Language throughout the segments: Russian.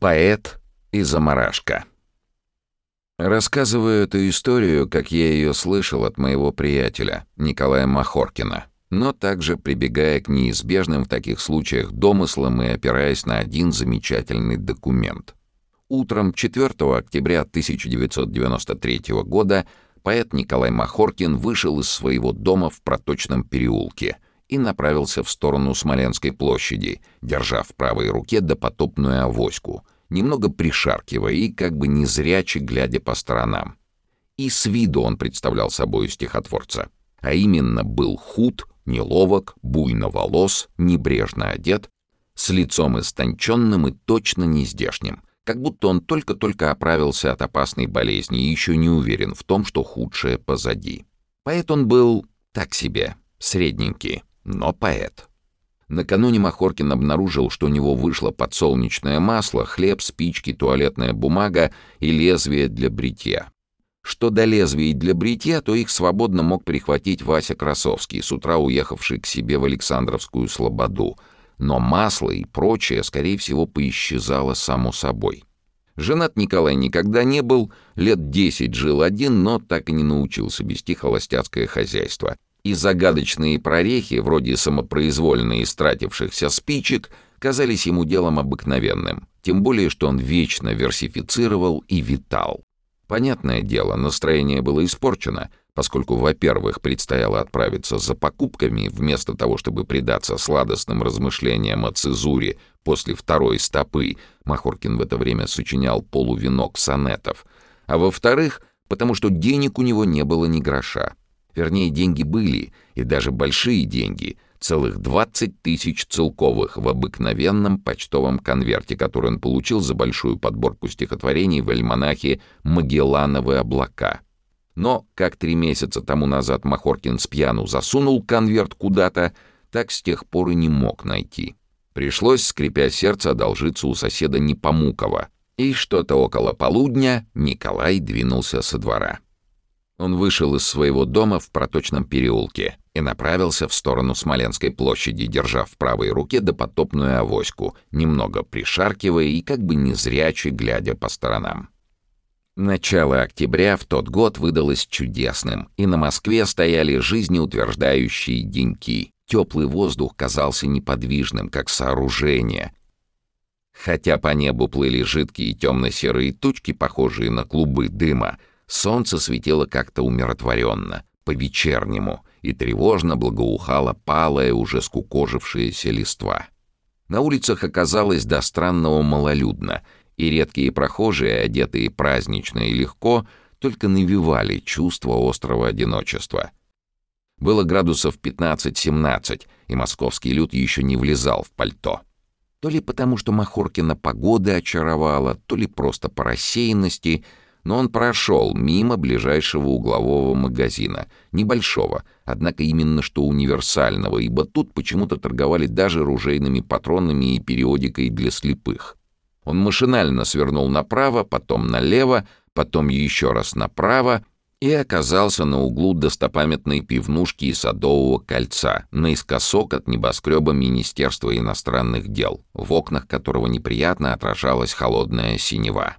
Поэт и заморашка. Рассказываю эту историю, как я ее слышал от моего приятеля, Николая Махоркина, но также прибегая к неизбежным в таких случаях домыслам и опираясь на один замечательный документ. Утром 4 октября 1993 года поэт Николай Махоркин вышел из своего дома в Проточном переулке и направился в сторону Смоленской площади, держа в правой руке допотопную авоську, немного пришаркивая и как бы незряче глядя по сторонам. И с виду он представлял собой стихотворца, а именно был худ, неловок, буйно волос, небрежно одет, с лицом истонченным и точно нездешним, как будто он только-только оправился от опасной болезни и еще не уверен в том, что худшее позади. Поэт он был так себе, средненький, но поэт. Накануне Махоркин обнаружил, что у него вышло подсолнечное масло, хлеб, спички, туалетная бумага и лезвие для бритья. Что до лезвий для бритья, то их свободно мог прихватить Вася Красовский, с утра уехавший к себе в Александровскую Слободу. Но масло и прочее, скорее всего, поисчезало само собой. Женат Николай никогда не был, лет десять жил один, но так и не научился вести холостяцкое хозяйство и загадочные прорехи, вроде самопроизвольно истратившихся спичек, казались ему делом обыкновенным, тем более, что он вечно версифицировал и витал. Понятное дело, настроение было испорчено, поскольку, во-первых, предстояло отправиться за покупками, вместо того, чтобы предаться сладостным размышлениям о цезуре после второй стопы, Махоркин в это время сочинял полувенок сонетов, а во-вторых, потому что денег у него не было ни гроша. Вернее, деньги были, и даже большие деньги, целых 20 тысяч целковых в обыкновенном почтовом конверте, который он получил за большую подборку стихотворений в альманахе «Магеллановые облака». Но, как три месяца тому назад Махоркин с пьяну засунул конверт куда-то, так с тех пор и не мог найти. Пришлось, скрипя сердце, одолжиться у соседа Непомукова. И что-то около полудня Николай двинулся со двора. Он вышел из своего дома в проточном переулке и направился в сторону Смоленской площади, держа в правой руке допотопную авоську, немного пришаркивая и как бы незряче глядя по сторонам. Начало октября в тот год выдалось чудесным, и на Москве стояли жизнеутверждающие деньки. Теплый воздух казался неподвижным, как сооружение. Хотя по небу плыли жидкие темно-серые тучки, похожие на клубы дыма, Солнце светило как-то умиротворенно, по-вечернему, и тревожно благоухала палая, уже скукожившаяся листва. На улицах оказалось до странного малолюдно, и редкие прохожие, одетые празднично и легко, только навевали чувство острого одиночества. Было градусов 15-17, и московский люд еще не влезал в пальто. То ли потому, что Махоркина погода очаровала, то ли просто по рассеянности — но он прошел мимо ближайшего углового магазина, небольшого, однако именно что универсального, ибо тут почему-то торговали даже ружейными патронами и периодикой для слепых. Он машинально свернул направо, потом налево, потом еще раз направо и оказался на углу достопамятной пивнушки и Садового кольца, наискосок от небоскреба Министерства иностранных дел, в окнах которого неприятно отражалась холодная синева.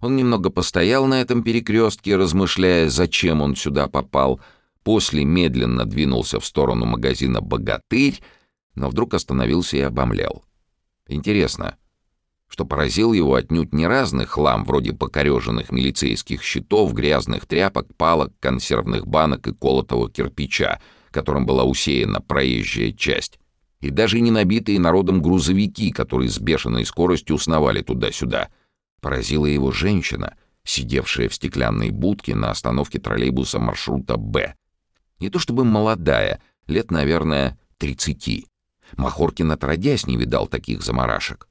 Он немного постоял на этом перекрестке, размышляя, зачем он сюда попал, после медленно двинулся в сторону магазина «Богатырь», но вдруг остановился и обомлел. Интересно, что поразил его отнюдь не разный хлам, вроде покореженных милицейских щитов, грязных тряпок, палок, консервных банок и колотого кирпича, которым была усеяна проезжая часть, и даже не набитые народом грузовики, которые с бешеной скоростью сновали туда-сюда — Поразила его женщина, сидевшая в стеклянной будке на остановке троллейбуса маршрута «Б». Не то чтобы молодая, лет, наверное, тридцати. Махоркин отродясь не видал таких заморашек.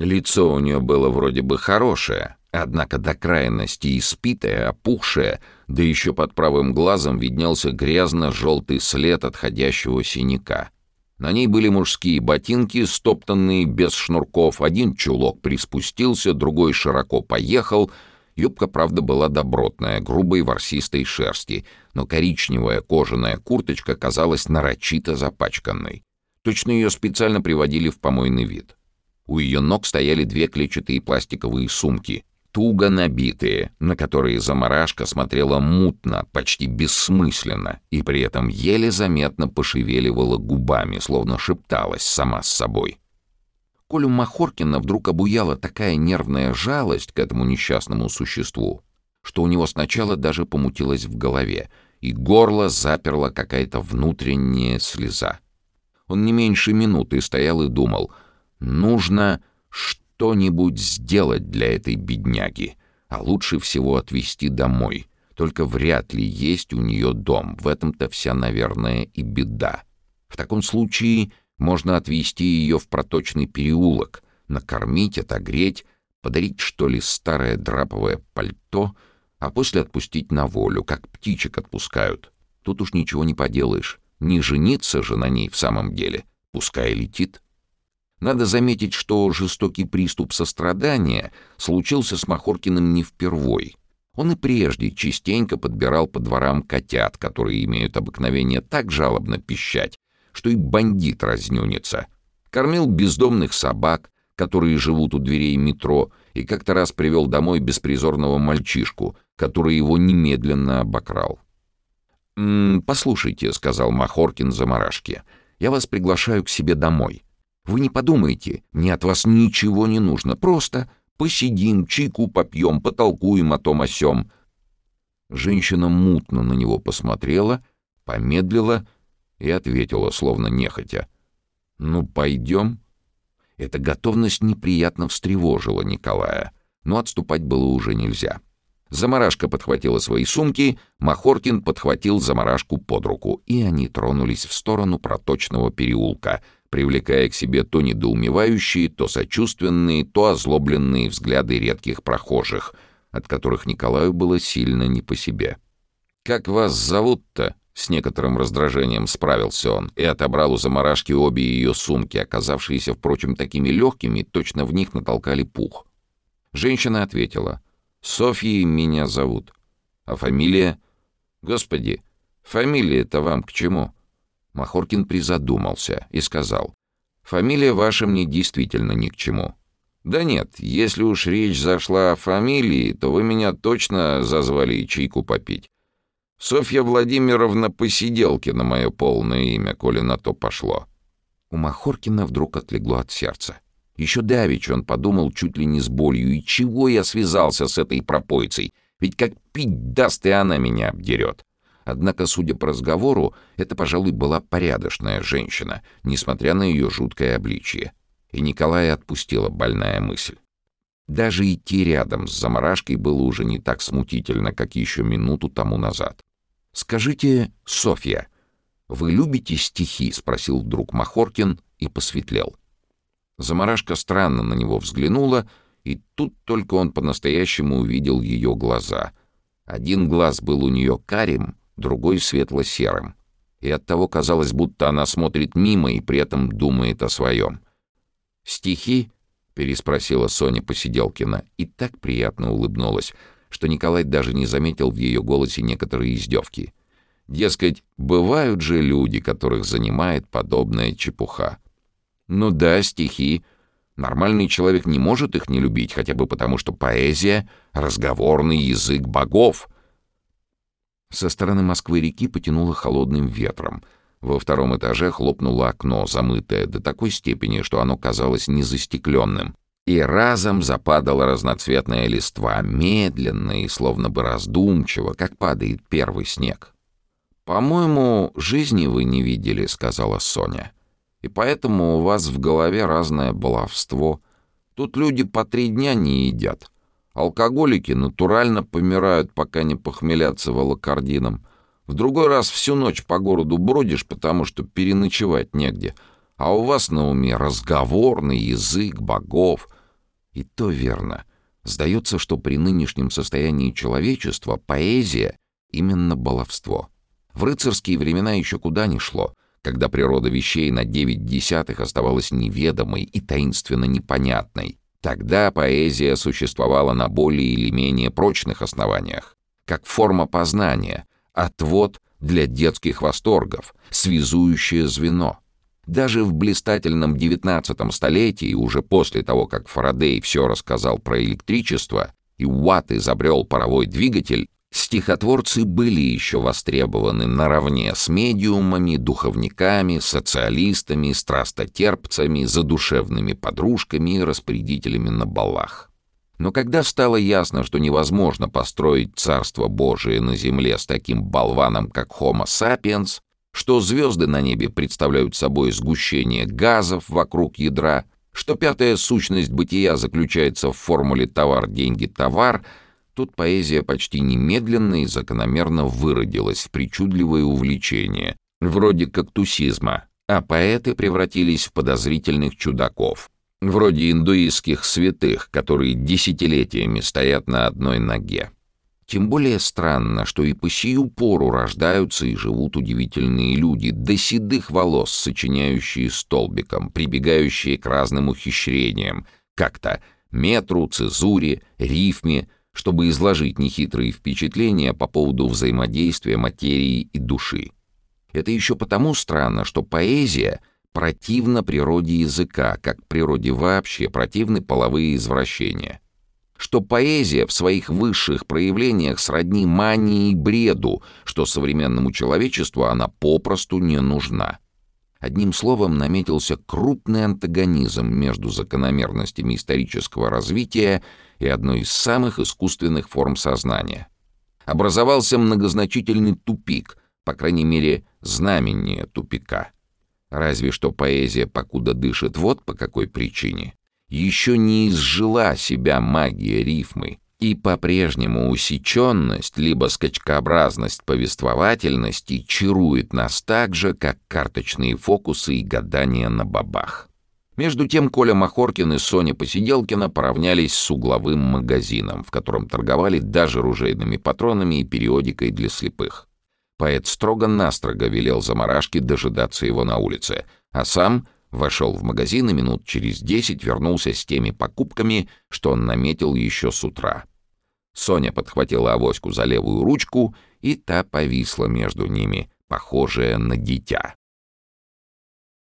Лицо у нее было вроде бы хорошее, однако до крайности испитое, опухшее, да еще под правым глазом виднелся грязно-желтый след отходящего синяка — на ней были мужские ботинки, стоптанные без шнурков. Один чулок приспустился, другой широко поехал. Юбка, правда, была добротная, грубой ворсистой шерсти, но коричневая кожаная курточка казалась нарочито запачканной. Точно ее специально приводили в помойный вид. У ее ног стояли две клетчатые пластиковые сумки, туго набитые, на которые заморашка смотрела мутно, почти бессмысленно, и при этом еле заметно пошевеливала губами, словно шепталась сама с собой. Колю Махоркина вдруг обуяла такая нервная жалость к этому несчастному существу, что у него сначала даже помутилось в голове, и горло заперла какая-то внутренняя слеза. Он не меньше минуты стоял и думал, нужно что-нибудь сделать для этой бедняги, а лучше всего отвезти домой. Только вряд ли есть у нее дом, в этом-то вся, наверное, и беда. В таком случае можно отвезти ее в проточный переулок, накормить, отогреть, подарить, что ли, старое драповое пальто, а после отпустить на волю, как птичек отпускают. Тут уж ничего не поделаешь. Не жениться же на ней в самом деле. Пускай летит. Надо заметить, что жестокий приступ сострадания случился с Махоркиным не впервой. Он и прежде частенько подбирал по дворам котят, которые имеют обыкновение так жалобно пищать, что и бандит разнюнится. Кормил бездомных собак, которые живут у дверей метро, и как-то раз привел домой беспризорного мальчишку, который его немедленно обокрал. «М -м, «Послушайте», — сказал Махоркин заморашке, — «я вас приглашаю к себе домой. Вы не подумайте, мне от вас ничего не нужно, просто посидим, чайку попьем, потолкуем о том о сём». Женщина мутно на него посмотрела, помедлила — и ответила, словно нехотя. «Ну, пойдем?» Эта готовность неприятно встревожила Николая, но отступать было уже нельзя. Замарашка подхватила свои сумки, Махоркин подхватил Замарашку под руку, и они тронулись в сторону проточного переулка, привлекая к себе то недоумевающие, то сочувственные, то озлобленные взгляды редких прохожих, от которых Николаю было сильно не по себе. «Как вас зовут-то?» С некоторым раздражением справился он и отобрал у заморашки обе ее сумки, оказавшиеся, впрочем, такими легкими, точно в них натолкали пух. Женщина ответила. «Софьей меня зовут. А фамилия?» «Господи, фамилия-то вам к чему?» Махоркин призадумался и сказал. «Фамилия ваша мне действительно ни к чему». «Да нет, если уж речь зашла о фамилии, то вы меня точно зазвали чайку попить. Софья Владимировна посиделки на мое полное имя, коли на то пошло. У Махоркина вдруг отлегло от сердца. Еще давич он подумал чуть ли не с болью, и чего я связался с этой пропойцей? Ведь как пить даст, и она меня обдерет. Однако, судя по разговору, это, пожалуй, была порядочная женщина, несмотря на ее жуткое обличие. И Николая отпустила больная мысль. Даже идти рядом с заморашкой было уже не так смутительно, как еще минуту тому назад. «Скажите, Софья, вы любите стихи?» — спросил вдруг Махоркин и посветлел. Замарашка странно на него взглянула, и тут только он по-настоящему увидел ее глаза. Один глаз был у нее карим, другой светло-серым. И оттого казалось, будто она смотрит мимо и при этом думает о своем. «Стихи?» — переспросила Соня Посиделкина и так приятно улыбнулась, что Николай даже не заметил в ее голосе некоторые издевки. Дескать, бывают же люди, которых занимает подобная чепуха. Ну да, стихи. Нормальный человек не может их не любить, хотя бы потому, что поэзия — разговорный язык богов. Со стороны Москвы-реки потянуло холодным ветром. Во втором этаже хлопнуло окно, замытое до такой степени, что оно казалось незастекленным и разом западала разноцветная листва, медленно и словно бы раздумчиво, как падает первый снег. «По-моему, жизни вы не видели», — сказала Соня. «И поэтому у вас в голове разное баловство. Тут люди по три дня не едят. Алкоголики натурально помирают, пока не похмелятся волокордином. В другой раз всю ночь по городу бродишь, потому что переночевать негде. А у вас на уме разговорный язык богов — и то верно. Сдается, что при нынешнем состоянии человечества поэзия — именно баловство. В рыцарские времена еще куда ни шло, когда природа вещей на девять десятых оставалась неведомой и таинственно непонятной. Тогда поэзия существовала на более или менее прочных основаниях, как форма познания, отвод для детских восторгов, связующее звено — Даже в блистательном XIX столетии, уже после того, как Фарадей все рассказал про электричество и Уатт изобрел паровой двигатель, стихотворцы были еще востребованы наравне с медиумами, духовниками, социалистами, страстотерпцами, задушевными подружками и распорядителями на балах. Но когда стало ясно, что невозможно построить Царство Божие на земле с таким болваном, как Homo sapiens, что звезды на небе представляют собой сгущение газов вокруг ядра, что пятая сущность бытия заключается в формуле «товар, деньги, товар», тут поэзия почти немедленно и закономерно выродилась в причудливое увлечение, вроде кактусизма, а поэты превратились в подозрительных чудаков, вроде индуистских святых, которые десятилетиями стоят на одной ноге. Тем более странно, что и по сию пору рождаются и живут удивительные люди, до седых волос, сочиняющие столбиком, прибегающие к разным ухищрениям, как-то метру, цезуре, рифме, чтобы изложить нехитрые впечатления по поводу взаимодействия материи и души. Это еще потому странно, что поэзия противна природе языка, как природе вообще противны половые извращения что поэзия в своих высших проявлениях сродни мании и бреду, что современному человечеству она попросту не нужна. Одним словом, наметился крупный антагонизм между закономерностями исторического развития и одной из самых искусственных форм сознания. Образовался многозначительный тупик, по крайней мере, знамение тупика. Разве что поэзия покуда дышит вот по какой причине еще не изжила себя магия рифмы, и по-прежнему усеченность либо скачкообразность повествовательности чарует нас так же, как карточные фокусы и гадания на бабах. Между тем Коля Махоркин и Соня Посиделкина поравнялись с угловым магазином, в котором торговали даже ружейными патронами и периодикой для слепых. Поэт строго-настрого велел заморашке дожидаться его на улице, а сам — Вошел в магазин и минут через десять вернулся с теми покупками, что он наметил еще с утра. Соня подхватила авоську за левую ручку, и та повисла между ними, похожая на дитя.